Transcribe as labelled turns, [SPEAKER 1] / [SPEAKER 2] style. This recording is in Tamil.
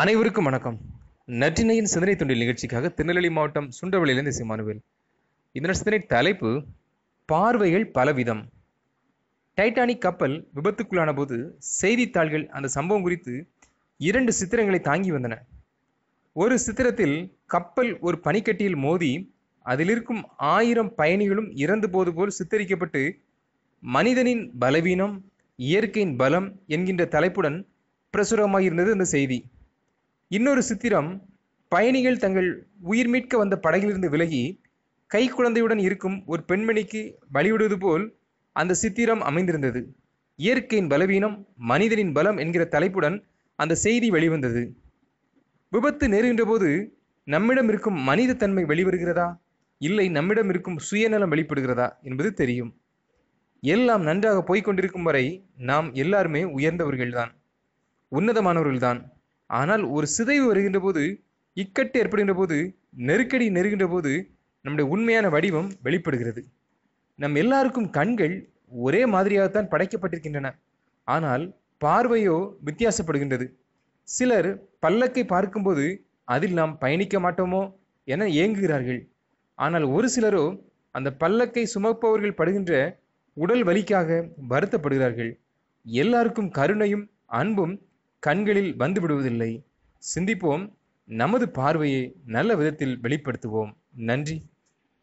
[SPEAKER 1] அனைவருக்கும் வணக்கம். நற்றினையின் சிந்தனை தொண்டில் நிகழ்ச்சிக்காக திருநெல்வேலி மாவட்டம் சுண்டவளியிலிருந்து சிமானுவேல் இதன் சிந்தனை தலைப்பு பார்வைகள் பலவிதம். டைட்டானிக் கப்பல் விபத்துக்குள்ளான போது செய்தித்தாள்கள் அந்த சம்பவம் குறித்து இரண்டு சித்திரங்களை தாங்கி வந்தன. ஒரு சித்திரத்தில் கப்பல் ஒரு பனிக்கட்டியில் மோதி அதில் இருக்கும் ஆயிரம் பயணிகளும் இறந்து போது போல் சித்தரிக்கப்பட்டு மனிதனின் பலவீனம் இயற்கையின் பலம் என்கின்ற தலைப்புடன் பிரசுரமாயிருந்தது அந்த செய்தி. இன்னொரு சித்திரம் பயணிகள் தங்கள் உயிர் மீட்க வந்த படகிலிருந்து விலகி கை குழந்தையுடன் இருக்கும் ஒரு பெண்மணிக்கு பலிவிடுவது போல் அந்த சித்திரம் அமைந்திருந்தது. இயற்கையின் பலவீனம் மனிதனின் பலம் என்கிற தலைப்புடன் அந்த செய்தி வெளிவந்தது. விபத்து நேருகின்ற போது நம்மிடம் இருக்கும் மனித தன்மை வெளிவருகிறதா? இல்லை நம்மிடம் இருக்கும் சுயநலம் வெளிப்படுகிறதா என்பது தெரியும். எல்லாம் நன்றாக போய்க்கொண்டிருக்கும் வரை நாம் எல்லாருமே உயர்ந்தவர்கள்தான் உன்னதமானவர்கள்தான். ஆனால் ஒரு சிதைவு வருகின்ற போது இக்கட்டு ஏற்படுகின்ற போது நெருக்கடி நெருகின்ற போது நம்முடைய உண்மையான வடிவம் வெளிப்படுகிறது. நம் எல்லாருக்கும் கண்கள் ஒரே மாதிரியாகத்தான் படைக்கப்பட்டிருக்கின்றன. ஆனால் பார்வையோ வித்தியாசப்படுகின்றது. சிலர் பல்லக்கை பார்க்கும்போது அதில் நாம் பயணிக்க மாட்டோமோ? என ஏங்குகிறார்கள். ஆனால் ஒரு சிலரோ அந்த பல்லக்கை சுமப்பவர்கள் படுகின்ற உடல் வலிக்காக வருத்தப்படுகிறார்கள். எல்லாருக்கும் கருணையும் அன்பும் கண்களில் வந்துவிடுவதில்லை சிந்திப்போம். நமது பார்வையை நல்ல விதத்தில் வெளிப்படுத்துவோம். நன்றி.